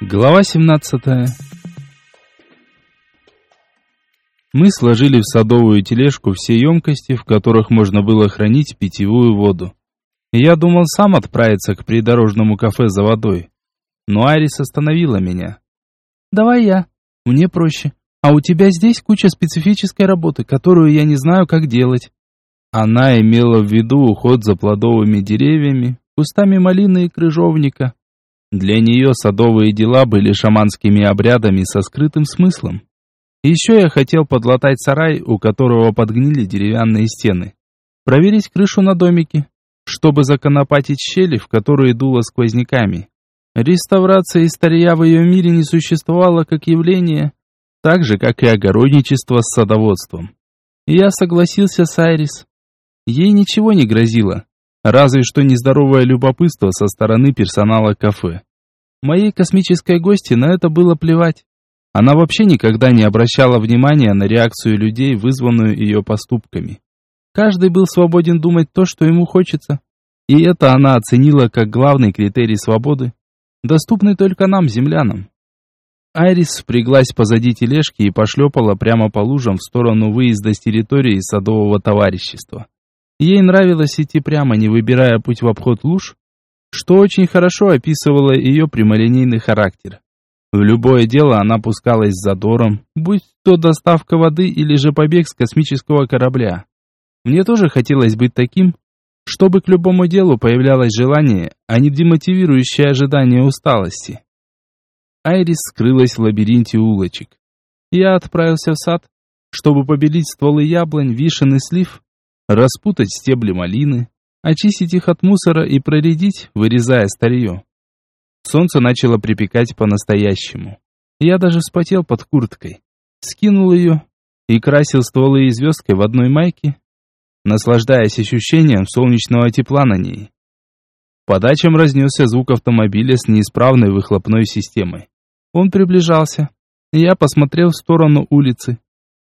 Глава 17 Мы сложили в садовую тележку все емкости, в которых можно было хранить питьевую воду. Я думал сам отправиться к придорожному кафе за водой. Но Арис остановила меня. «Давай я. Мне проще. А у тебя здесь куча специфической работы, которую я не знаю, как делать». Она имела в виду уход за плодовыми деревьями, кустами малины и крыжовника. Для нее садовые дела были шаманскими обрядами со скрытым смыслом. Еще я хотел подлатать сарай, у которого подгнили деревянные стены. Проверить крышу на домике, чтобы законопатить щели, в которые дуло сквозняками. Реставрация старья в ее мире не существовала как явление, так же, как и огородничество с садоводством. Я согласился с Айрис. Ей ничего не грозило, разве что нездоровое любопытство со стороны персонала кафе. Моей космической гости на это было плевать. Она вообще никогда не обращала внимания на реакцию людей, вызванную ее поступками. Каждый был свободен думать то, что ему хочется. И это она оценила как главный критерий свободы, доступный только нам, землянам. Айрис впряглась позади тележки и пошлепала прямо по лужам в сторону выезда с территории садового товарищества. Ей нравилось идти прямо, не выбирая путь в обход луж, что очень хорошо описывало ее прямолинейный характер. В любое дело она пускалась с задором, будь то доставка воды или же побег с космического корабля. Мне тоже хотелось быть таким, чтобы к любому делу появлялось желание, а не демотивирующее ожидание усталости. Айрис скрылась в лабиринте улочек. Я отправился в сад, чтобы побелить стволы яблонь, вишен и слив, распутать стебли малины, очистить их от мусора и проредить, вырезая старье. Солнце начало припекать по-настоящему. Я даже вспотел под курткой. Скинул ее и красил стволы и звездкой в одной майке, наслаждаясь ощущением солнечного тепла на ней. По дачам разнесся звук автомобиля с неисправной выхлопной системой. Он приближался. Я посмотрел в сторону улицы.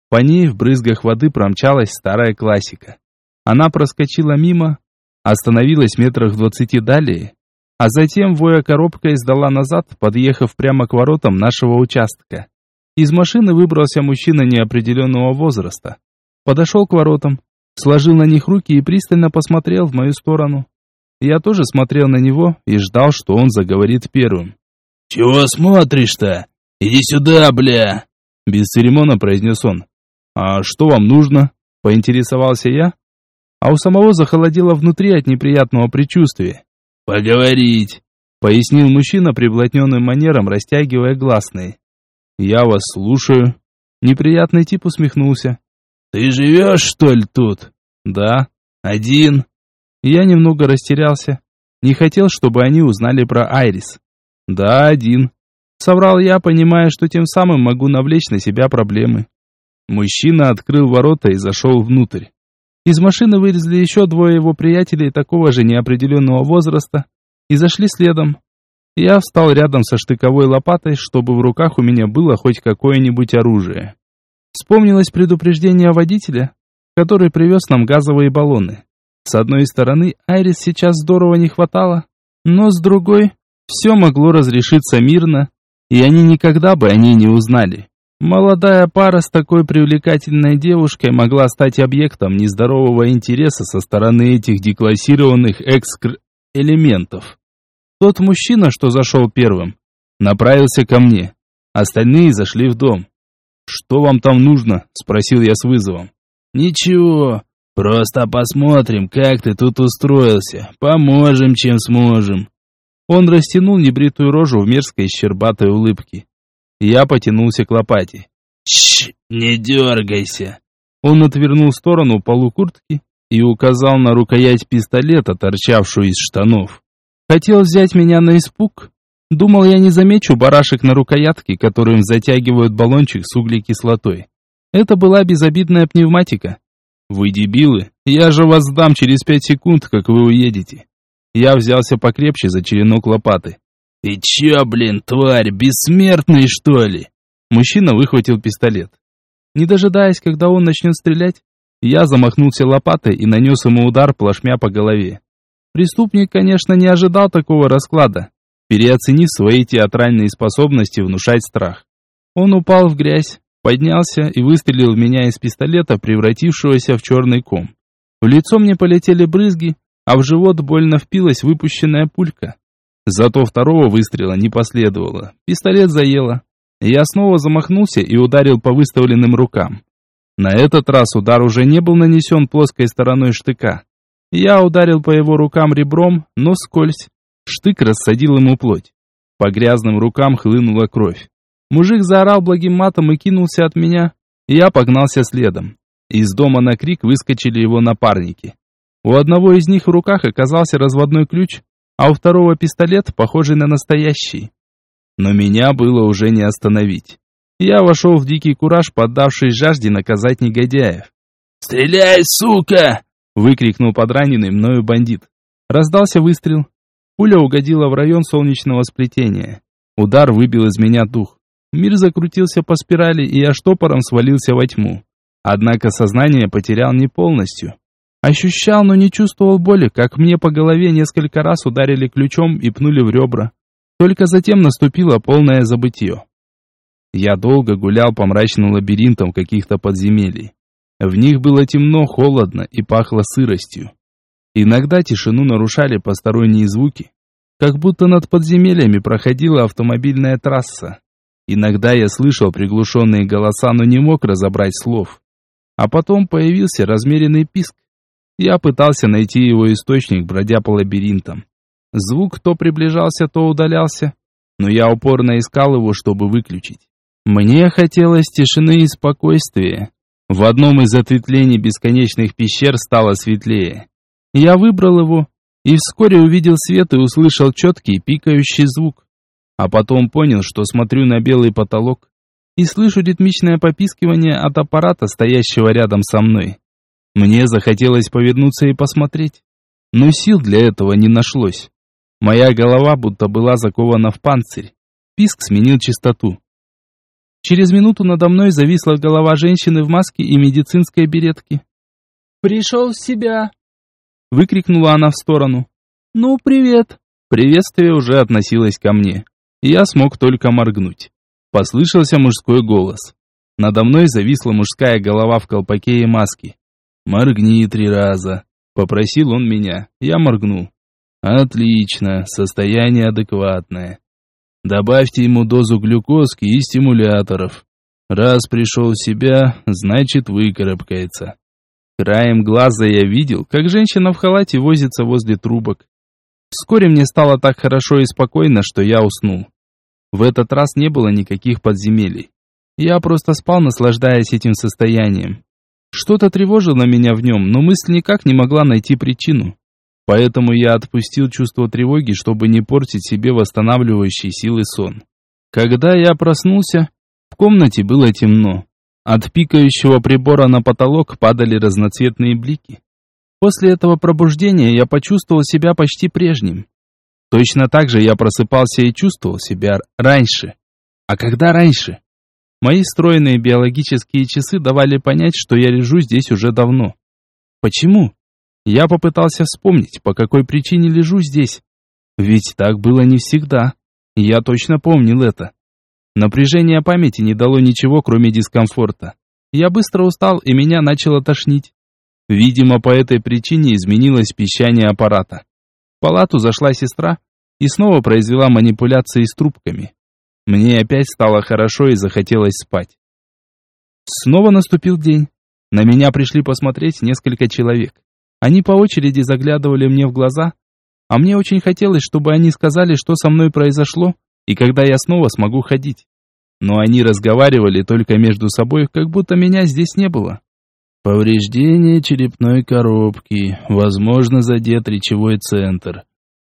По ней в брызгах воды промчалась старая классика. Она проскочила мимо, остановилась метрах в двадцати далее, а затем, воя коробка, издала назад, подъехав прямо к воротам нашего участка. Из машины выбрался мужчина неопределенного возраста. Подошел к воротам, сложил на них руки и пристально посмотрел в мою сторону. Я тоже смотрел на него и ждал, что он заговорит первым. «Чего смотришь-то? Иди сюда, бля!» Без церемона произнес он. «А что вам нужно?» Поинтересовался я, а у самого захолодело внутри от неприятного предчувствия. «Поговорить», — пояснил мужчина приблотненным манером, растягивая гласные. «Я вас слушаю». Неприятный тип усмехнулся. «Ты живешь, что ли, тут?» «Да». «Один?» Я немного растерялся. Не хотел, чтобы они узнали про Айрис. «Да, один». Соврал я, понимая, что тем самым могу навлечь на себя проблемы. Мужчина открыл ворота и зашел внутрь. Из машины вылезли еще двое его приятелей такого же неопределенного возраста и зашли следом. Я встал рядом со штыковой лопатой, чтобы в руках у меня было хоть какое-нибудь оружие. Вспомнилось предупреждение водителя, который привез нам газовые баллоны. С одной стороны, Айрис сейчас здорово не хватало, но с другой, все могло разрешиться мирно, и они никогда бы о ней не узнали. Молодая пара с такой привлекательной девушкой могла стать объектом нездорового интереса со стороны этих деклассированных экскр-элементов. Тот мужчина, что зашел первым, направился ко мне. Остальные зашли в дом. «Что вам там нужно?» – спросил я с вызовом. «Ничего, просто посмотрим, как ты тут устроился. Поможем, чем сможем». Он растянул небритую рожу в мерзкой щербатой улыбке. Я потянулся к лопате. «Чш, не дергайся!» Он отвернул в сторону полу куртки и указал на рукоять пистолета, торчавшую из штанов. Хотел взять меня на испуг. Думал, я не замечу барашек на рукоятке, которым затягивают баллончик с углекислотой. Это была безобидная пневматика. Вы дебилы, я же вас сдам через пять секунд, как вы уедете. Я взялся покрепче за черенок лопаты. «Ты чё, блин, тварь, бессмертный, что ли?» Мужчина выхватил пистолет. Не дожидаясь, когда он начнет стрелять, я замахнулся лопатой и нанес ему удар плашмя по голове. Преступник, конечно, не ожидал такого расклада. переоценив свои театральные способности внушать страх. Он упал в грязь, поднялся и выстрелил в меня из пистолета, превратившегося в черный ком. В лицо мне полетели брызги, а в живот больно впилась выпущенная пулька. Зато второго выстрела не последовало. Пистолет заело. Я снова замахнулся и ударил по выставленным рукам. На этот раз удар уже не был нанесен плоской стороной штыка. Я ударил по его рукам ребром, но скользь. Штык рассадил ему плоть. По грязным рукам хлынула кровь. Мужик заорал благим матом и кинулся от меня. Я погнался следом. Из дома на крик выскочили его напарники. У одного из них в руках оказался разводной ключ, а у второго пистолет, похожий на настоящий. Но меня было уже не остановить. Я вошел в дикий кураж, поддавшись жажде наказать негодяев. «Стреляй, сука!» — выкрикнул подраненный мною бандит. Раздался выстрел. Пуля угодила в район солнечного сплетения. Удар выбил из меня дух. Мир закрутился по спирали, и я штопором свалился во тьму. Однако сознание потерял не полностью. Ощущал, но не чувствовал боли, как мне по голове несколько раз ударили ключом и пнули в ребра. Только затем наступило полное забытье. Я долго гулял по мрачным лабиринтам каких-то подземелий. В них было темно, холодно и пахло сыростью. Иногда тишину нарушали посторонние звуки, как будто над подземельями проходила автомобильная трасса. Иногда я слышал приглушенные голоса, но не мог разобрать слов. А потом появился размеренный писк, я пытался найти его источник, бродя по лабиринтам. Звук то приближался, то удалялся, но я упорно искал его, чтобы выключить. Мне хотелось тишины и спокойствия. В одном из ответвлений бесконечных пещер стало светлее. Я выбрал его и вскоре увидел свет и услышал четкий пикающий звук. А потом понял, что смотрю на белый потолок и слышу ритмичное попискивание от аппарата, стоящего рядом со мной. Мне захотелось повернуться и посмотреть, но сил для этого не нашлось. Моя голова будто была закована в панцирь. Писк сменил чистоту. Через минуту надо мной зависла голова женщины в маске и медицинской беретке. «Пришел в себя!» Выкрикнула она в сторону. «Ну, привет!» Приветствие уже относилось ко мне. Я смог только моргнуть. Послышался мужской голос. Надо мной зависла мужская голова в колпаке и маске. «Моргни три раза», — попросил он меня. Я моргнул. «Отлично, состояние адекватное. Добавьте ему дозу глюкозки и стимуляторов. Раз пришел в себя, значит выкарабкается». Краем глаза я видел, как женщина в халате возится возле трубок. Вскоре мне стало так хорошо и спокойно, что я уснул. В этот раз не было никаких подземелий. Я просто спал, наслаждаясь этим состоянием. Что-то тревожило меня в нем, но мысль никак не могла найти причину. Поэтому я отпустил чувство тревоги, чтобы не портить себе восстанавливающий силы сон. Когда я проснулся, в комнате было темно. От пикающего прибора на потолок падали разноцветные блики. После этого пробуждения я почувствовал себя почти прежним. Точно так же я просыпался и чувствовал себя раньше. А когда раньше? Мои стройные биологические часы давали понять, что я лежу здесь уже давно. Почему? Я попытался вспомнить, по какой причине лежу здесь. Ведь так было не всегда. Я точно помнил это. Напряжение памяти не дало ничего, кроме дискомфорта. Я быстро устал, и меня начало тошнить. Видимо, по этой причине изменилось пищание аппарата. В палату зашла сестра и снова произвела манипуляции с трубками. Мне опять стало хорошо и захотелось спать. Снова наступил день. На меня пришли посмотреть несколько человек. Они по очереди заглядывали мне в глаза, а мне очень хотелось, чтобы они сказали, что со мной произошло и когда я снова смогу ходить. Но они разговаривали только между собой, как будто меня здесь не было. Повреждение черепной коробки, возможно, задет речевой центр.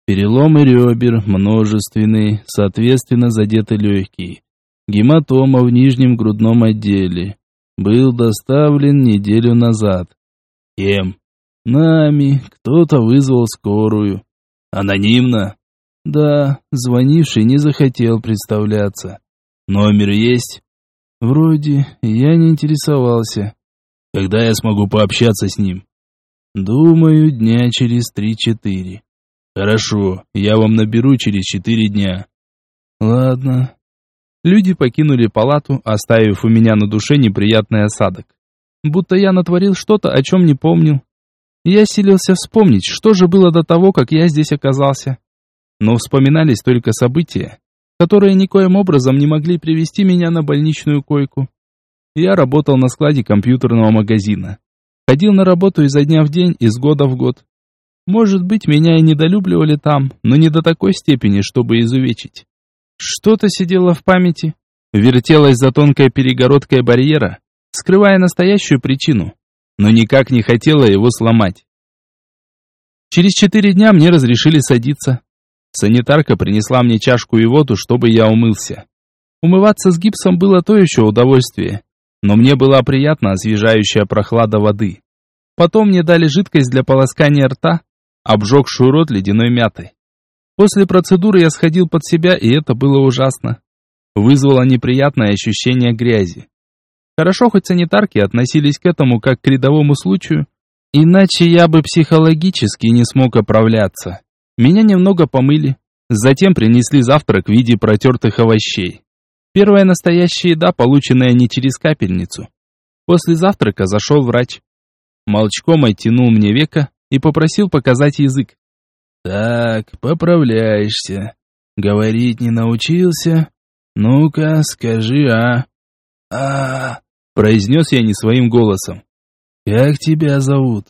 Переломы ребер множественные, соответственно задеты легкие. Гематома в нижнем грудном отделе. Был доставлен неделю назад. Кем? Нами. Кто-то вызвал скорую. Анонимно? Да, звонивший не захотел представляться. Номер есть? Вроде, я не интересовался. Когда я смогу пообщаться с ним? Думаю, дня через три-четыре. Хорошо, я вам наберу через четыре дня. Ладно. Люди покинули палату, оставив у меня на душе неприятный осадок. Будто я натворил что-то, о чем не помнил. Я силился вспомнить, что же было до того, как я здесь оказался. Но вспоминались только события, которые никоим образом не могли привести меня на больничную койку. Я работал на складе компьютерного магазина. Ходил на работу изо дня в день, из года в год. Может быть, меня и недолюбливали там, но не до такой степени, чтобы изувечить. Что-то сидело в памяти, вертелось за тонкой перегородкой барьера, скрывая настоящую причину, но никак не хотела его сломать. Через четыре дня мне разрешили садиться. Санитарка принесла мне чашку и воду, чтобы я умылся. Умываться с гипсом было то еще удовольствие, но мне была приятна освежающая прохлада воды. Потом мне дали жидкость для полоскания рта, обжегшую рот ледяной мятой. После процедуры я сходил под себя, и это было ужасно. Вызвало неприятное ощущение грязи. Хорошо, хоть санитарки относились к этому как к рядовому случаю, иначе я бы психологически не смог оправляться. Меня немного помыли, затем принесли завтрак в виде протертых овощей. Первая настоящая еда, полученная не через капельницу. После завтрака зашел врач. Молчком оттянул мне века и попросил показать язык. «Так, поправляешься. Говорить не научился? Ну-ка, скажи «а». «А...» произнес я не своим голосом. «Как тебя зовут?»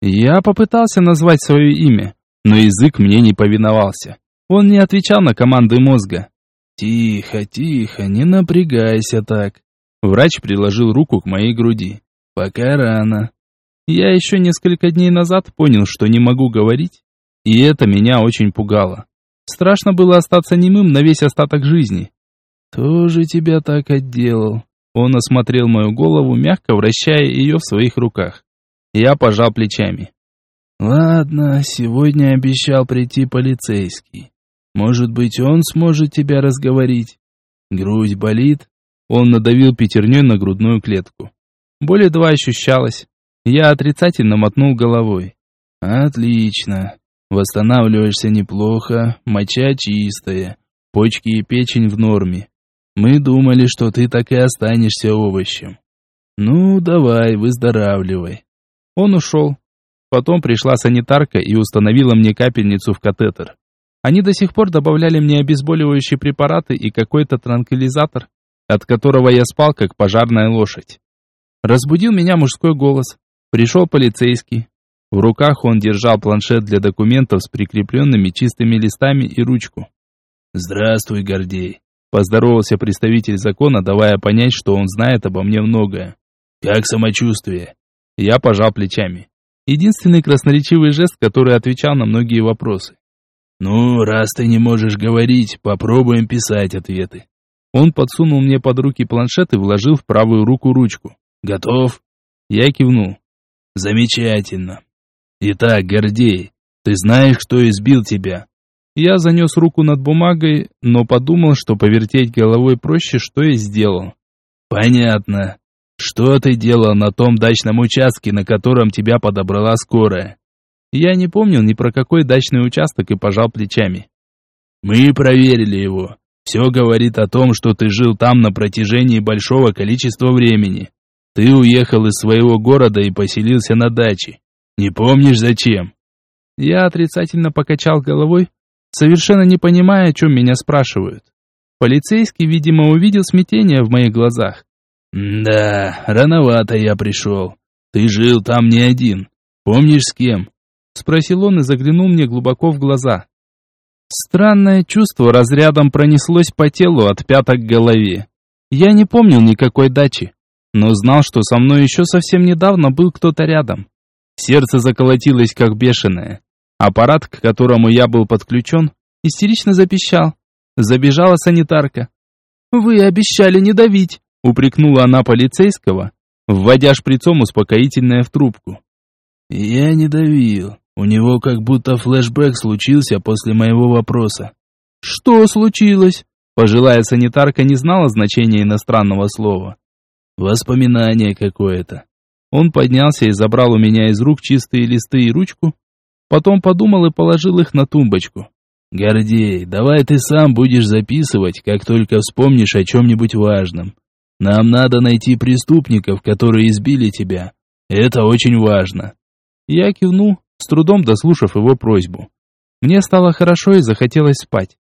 Я попытался назвать свое имя, но язык мне не повиновался. Он не отвечал на команды мозга. «Тихо, тихо, не напрягайся так». Врач приложил руку к моей груди. «Пока рано». Я еще несколько дней назад понял, что не могу говорить, и это меня очень пугало. Страшно было остаться немым на весь остаток жизни. «Кто же тебя так отделал?» Он осмотрел мою голову, мягко вращая ее в своих руках. Я пожал плечами. «Ладно, сегодня обещал прийти полицейский. Может быть, он сможет тебя разговорить? Грудь болит?» Он надавил пятерней на грудную клетку. Боль едва ощущалась. Я отрицательно мотнул головой. «Отлично. Восстанавливаешься неплохо, моча чистая, почки и печень в норме. Мы думали, что ты так и останешься овощем. Ну, давай, выздоравливай. Он ушел. Потом пришла санитарка и установила мне капельницу в катетер. Они до сих пор добавляли мне обезболивающие препараты и какой-то транквилизатор, от которого я спал, как пожарная лошадь. Разбудил меня мужской голос. Пришел полицейский. В руках он держал планшет для документов с прикрепленными чистыми листами и ручку. «Здравствуй, Гордей. Поздоровался представитель закона, давая понять, что он знает обо мне многое. «Как самочувствие?» Я пожал плечами. Единственный красноречивый жест, который отвечал на многие вопросы. «Ну, раз ты не можешь говорить, попробуем писать ответы». Он подсунул мне под руки планшет и вложил в правую руку ручку. «Готов?» Я кивнул. «Замечательно. Итак, Гордей, ты знаешь, кто избил тебя?» Я занес руку над бумагой, но подумал, что повертеть головой проще, что и сделал. «Понятно. Что ты делал на том дачном участке, на котором тебя подобрала скорая?» Я не помнил ни про какой дачный участок и пожал плечами. «Мы проверили его. Все говорит о том, что ты жил там на протяжении большого количества времени. Ты уехал из своего города и поселился на даче. Не помнишь зачем?» Я отрицательно покачал головой, совершенно не понимая, о чем меня спрашивают. Полицейский, видимо, увидел смятение в моих глазах. «Да, рановато я пришел. Ты жил там не один. Помнишь, с кем?» Спросил он и заглянул мне глубоко в глаза. Странное чувство разрядом пронеслось по телу от пяток к голове. Я не помнил никакой дачи, но знал, что со мной еще совсем недавно был кто-то рядом. Сердце заколотилось, как бешеное. Аппарат, к которому я был подключен, истерично запищал. Забежала санитарка. «Вы обещали не давить!» — упрекнула она полицейского, вводя шприцом успокоительное в трубку. «Я не давил. У него как будто флешбэк случился после моего вопроса». «Что случилось?» Пожилая санитарка не знала значения иностранного слова. «Воспоминание какое-то». Он поднялся и забрал у меня из рук чистые листы и ручку, Потом подумал и положил их на тумбочку. «Гордей, давай ты сам будешь записывать, как только вспомнишь о чем-нибудь важном. Нам надо найти преступников, которые избили тебя. Это очень важно». Я кивнул, с трудом дослушав его просьбу. Мне стало хорошо и захотелось спать.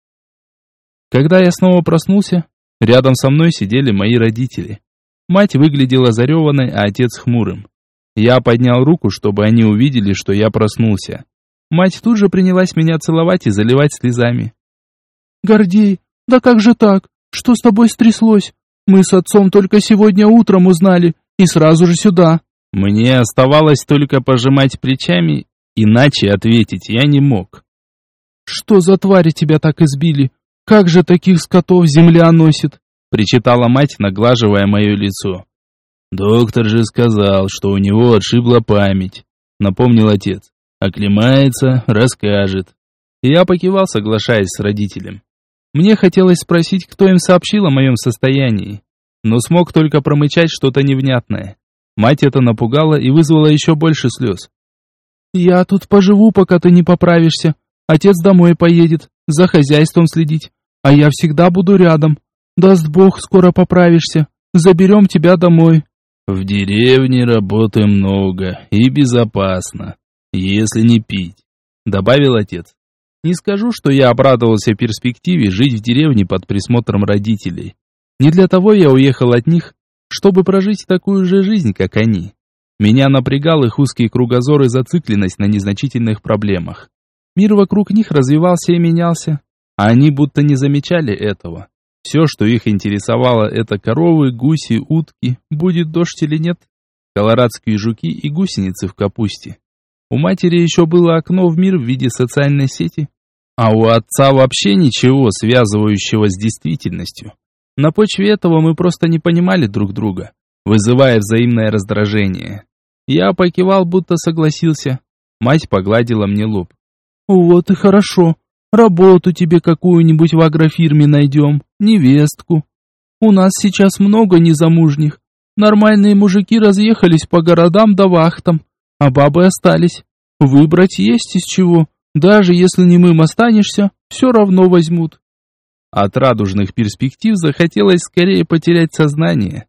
Когда я снова проснулся, рядом со мной сидели мои родители. Мать выглядела зареванной, а отец хмурым. Я поднял руку, чтобы они увидели, что я проснулся. Мать тут же принялась меня целовать и заливать слезами. «Гордей, да как же так? Что с тобой стряслось? Мы с отцом только сегодня утром узнали, и сразу же сюда». Мне оставалось только пожимать плечами, иначе ответить я не мог. «Что за твари тебя так избили? Как же таких скотов земля носит?» Причитала мать, наглаживая мое лицо. «Доктор же сказал, что у него отшибла память», напомнил отец. Оклемается, расскажет. Я покивал, соглашаясь с родителем. Мне хотелось спросить, кто им сообщил о моем состоянии, но смог только промычать что-то невнятное. Мать это напугала и вызвала еще больше слез. «Я тут поживу, пока ты не поправишься. Отец домой поедет, за хозяйством следить, а я всегда буду рядом. Даст Бог, скоро поправишься. Заберем тебя домой». «В деревне работы много и безопасно», если не пить», — добавил отец. Не скажу, что я обрадовался перспективе жить в деревне под присмотром родителей. Не для того я уехал от них, чтобы прожить такую же жизнь, как они. Меня напрягал их узкий кругозор и зацикленность на незначительных проблемах. Мир вокруг них развивался и менялся, а они будто не замечали этого. Все, что их интересовало, это коровы, гуси, утки, будет дождь или нет, колорадские жуки и гусеницы в капусте. У матери еще было окно в мир в виде социальной сети, а у отца вообще ничего, связывающего с действительностью. На почве этого мы просто не понимали друг друга, вызывая взаимное раздражение. Я покивал, будто согласился. Мать погладила мне лоб. «Вот и хорошо. Работу тебе какую-нибудь в агрофирме найдем, невестку. У нас сейчас много незамужних. Нормальные мужики разъехались по городам да вахтам а бабы остались. Выбрать есть из чего. Даже если не немым останешься, все равно возьмут. От радужных перспектив захотелось скорее потерять сознание.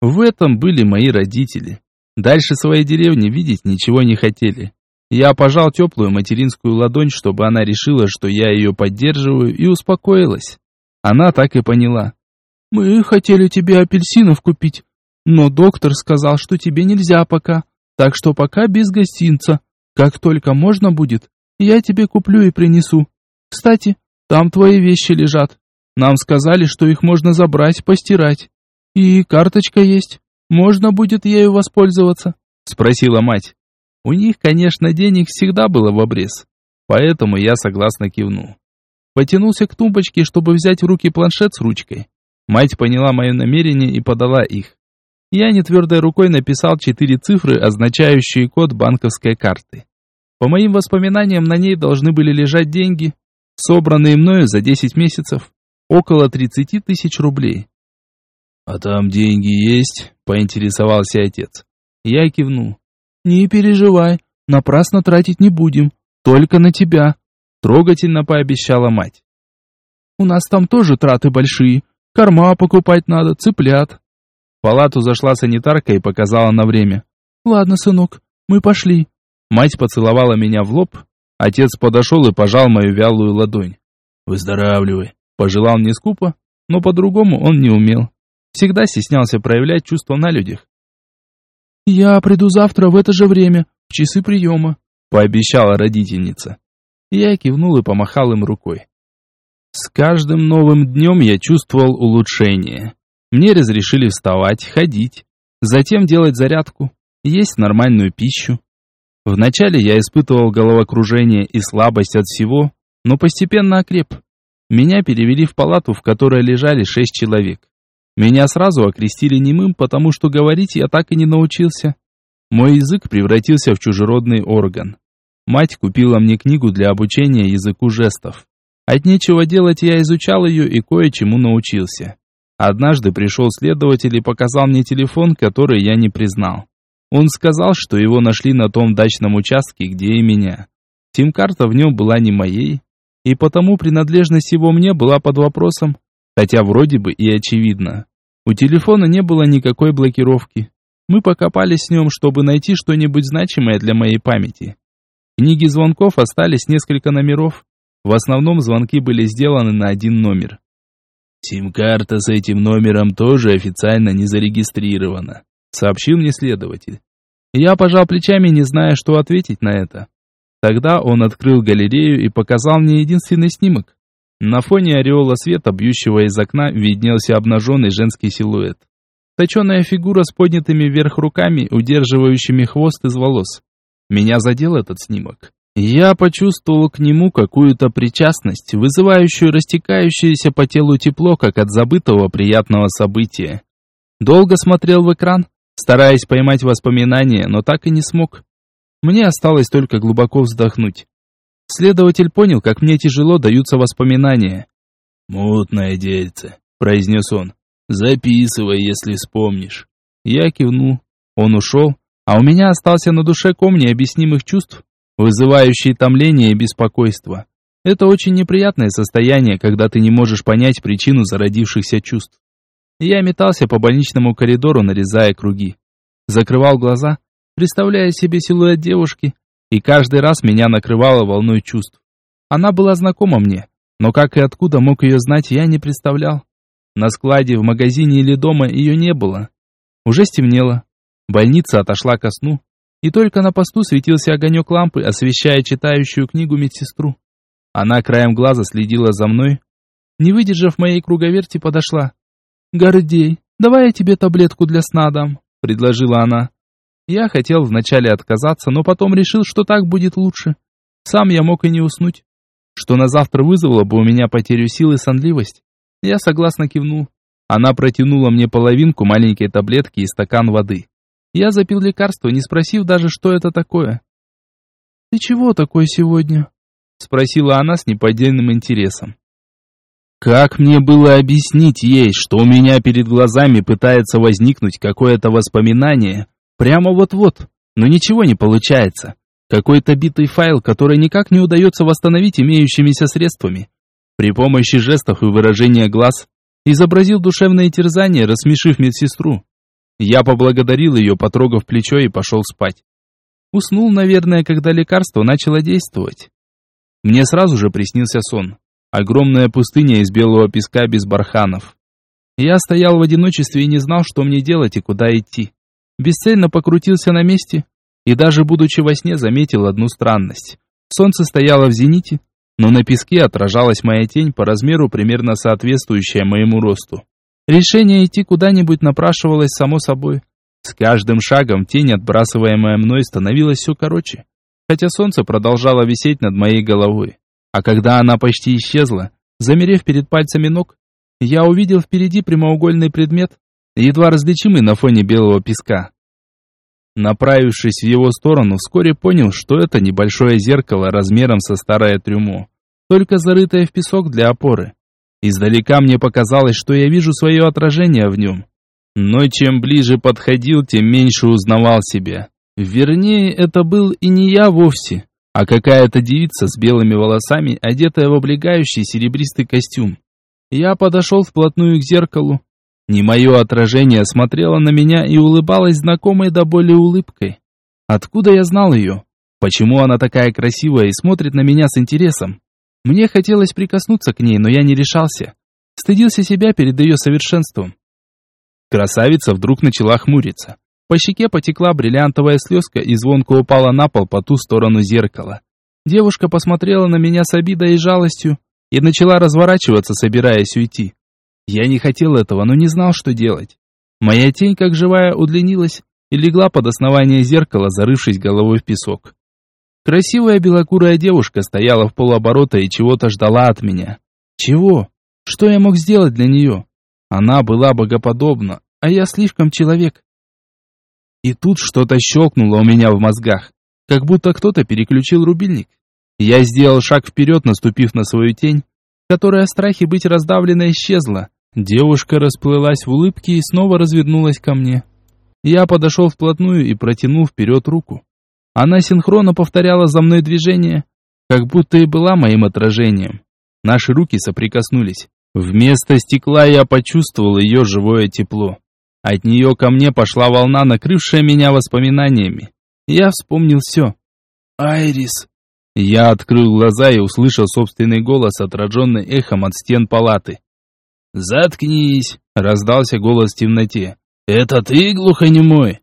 В этом были мои родители. Дальше своей деревни видеть ничего не хотели. Я пожал теплую материнскую ладонь, чтобы она решила, что я ее поддерживаю, и успокоилась. Она так и поняла. «Мы хотели тебе апельсинов купить, но доктор сказал, что тебе нельзя пока. Так что пока без гостинца. Как только можно будет, я тебе куплю и принесу. Кстати, там твои вещи лежат. Нам сказали, что их можно забрать, постирать. И карточка есть. Можно будет ею воспользоваться?» Спросила мать. У них, конечно, денег всегда было в обрез. Поэтому я согласно кивнул. Потянулся к тумбочке, чтобы взять в руки планшет с ручкой. Мать поняла мое намерение и подала их. Я нетвердой рукой написал четыре цифры, означающие код банковской карты. По моим воспоминаниям, на ней должны были лежать деньги, собранные мною за 10 месяцев, около 30 тысяч рублей. «А там деньги есть?» – поинтересовался отец. Я кивнул. «Не переживай, напрасно тратить не будем, только на тебя», – трогательно пообещала мать. «У нас там тоже траты большие, корма покупать надо, цыплят, палату зашла санитарка и показала на время. «Ладно, сынок, мы пошли». Мать поцеловала меня в лоб, отец подошел и пожал мою вялую ладонь. «Выздоравливай», — пожелал мне скупо, но по-другому он не умел. Всегда стеснялся проявлять чувства на людях. «Я приду завтра в это же время, в часы приема», — пообещала родительница. Я кивнул и помахал им рукой. С каждым новым днем я чувствовал улучшение. Мне разрешили вставать, ходить, затем делать зарядку, есть нормальную пищу. Вначале я испытывал головокружение и слабость от всего, но постепенно окреп. Меня перевели в палату, в которой лежали шесть человек. Меня сразу окрестили немым, потому что говорить я так и не научился. Мой язык превратился в чужеродный орган. Мать купила мне книгу для обучения языку жестов. От нечего делать я изучал ее и кое-чему научился. Однажды пришел следователь и показал мне телефон, который я не признал. Он сказал, что его нашли на том дачном участке, где и меня. Сим-карта в нем была не моей, и потому принадлежность его мне была под вопросом, хотя вроде бы и очевидно. У телефона не было никакой блокировки. Мы покопались с ним, чтобы найти что-нибудь значимое для моей памяти. Книге звонков остались несколько номеров. В основном звонки были сделаны на один номер. «Сим-карта с этим номером тоже официально не зарегистрирована», сообщил мне следователь. Я пожал плечами, не зная, что ответить на это. Тогда он открыл галерею и показал мне единственный снимок. На фоне ореола света, бьющего из окна, виднелся обнаженный женский силуэт. Точеная фигура с поднятыми вверх руками, удерживающими хвост из волос. Меня задел этот снимок. Я почувствовал к нему какую-то причастность, вызывающую растекающееся по телу тепло, как от забытого приятного события. Долго смотрел в экран, стараясь поймать воспоминания, но так и не смог. Мне осталось только глубоко вздохнуть. Следователь понял, как мне тяжело даются воспоминания. «Мутное дельце», — произнес он. «Записывай, если вспомнишь». Я кивнул. Он ушел, а у меня остался на душе ком необъяснимых чувств, вызывающий томление и беспокойство. Это очень неприятное состояние, когда ты не можешь понять причину зародившихся чувств. Я метался по больничному коридору, нарезая круги. Закрывал глаза, представляя себе силуэт девушки, и каждый раз меня накрывало волной чувств. Она была знакома мне, но как и откуда мог ее знать, я не представлял. На складе, в магазине или дома ее не было. Уже стемнело. Больница отошла ко сну, и только на посту светился огонек лампы, освещая читающую книгу медсестру. Она краем глаза следила за мной. Не выдержав моей круговерти, подошла. «Гордей, давай я тебе таблетку для сна дам», — предложила она. Я хотел вначале отказаться, но потом решил, что так будет лучше. Сам я мог и не уснуть. Что на завтра вызвало бы у меня потерю сил и сонливость. Я согласно кивнул. Она протянула мне половинку маленькой таблетки и стакан воды. Я запил лекарство, не спросив даже, что это такое. «Ты чего такой сегодня?» Спросила она с неподдельным интересом. Как мне было объяснить ей, что у меня перед глазами пытается возникнуть какое-то воспоминание, прямо вот-вот, но ничего не получается. Какой-то битый файл, который никак не удается восстановить имеющимися средствами. При помощи жестов и выражения глаз изобразил душевное терзание, рассмешив медсестру. Я поблагодарил ее, потрогав плечо и пошел спать. Уснул, наверное, когда лекарство начало действовать. Мне сразу же приснился сон. Огромная пустыня из белого песка без барханов. Я стоял в одиночестве и не знал, что мне делать и куда идти. Бесцельно покрутился на месте и даже будучи во сне заметил одну странность. Солнце стояло в зените, но на песке отражалась моя тень по размеру примерно соответствующая моему росту. Решение идти куда-нибудь напрашивалось само собой. С каждым шагом тень, отбрасываемая мной, становилась все короче, хотя солнце продолжало висеть над моей головой. А когда она почти исчезла, замерев перед пальцами ног, я увидел впереди прямоугольный предмет, едва различимый на фоне белого песка. Направившись в его сторону, вскоре понял, что это небольшое зеркало размером со старое трюмо, только зарытое в песок для опоры. Издалека мне показалось, что я вижу свое отражение в нем. Но чем ближе подходил, тем меньше узнавал себя. Вернее, это был и не я вовсе, а какая-то девица с белыми волосами, одетая в облегающий серебристый костюм. Я подошел вплотную к зеркалу. Не мое отражение смотрело на меня и улыбалась знакомой до боли улыбкой. Откуда я знал ее? Почему она такая красивая и смотрит на меня с интересом? Мне хотелось прикоснуться к ней, но я не решался. Стыдился себя перед ее совершенством. Красавица вдруг начала хмуриться. По щеке потекла бриллиантовая слезка и звонко упала на пол по ту сторону зеркала. Девушка посмотрела на меня с обидой и жалостью и начала разворачиваться, собираясь уйти. Я не хотел этого, но не знал, что делать. Моя тень, как живая, удлинилась и легла под основание зеркала, зарывшись головой в песок. Красивая белокурая девушка стояла в полуоборота и чего-то ждала от меня. Чего? Что я мог сделать для нее? Она была богоподобна, а я слишком человек. И тут что-то щелкнуло у меня в мозгах, как будто кто-то переключил рубильник. Я сделал шаг вперед, наступив на свою тень, которая в страхе быть раздавленной исчезла. Девушка расплылась в улыбке и снова развернулась ко мне. Я подошел вплотную и протянул вперед руку. Она синхронно повторяла за мной движение, как будто и была моим отражением. Наши руки соприкоснулись. Вместо стекла я почувствовал ее живое тепло. От нее ко мне пошла волна, накрывшая меня воспоминаниями. Я вспомнил все. «Айрис!» Я открыл глаза и услышал собственный голос, отраженный эхом от стен палаты. «Заткнись!» — раздался голос в темноте. «Это ты, глухонемой?»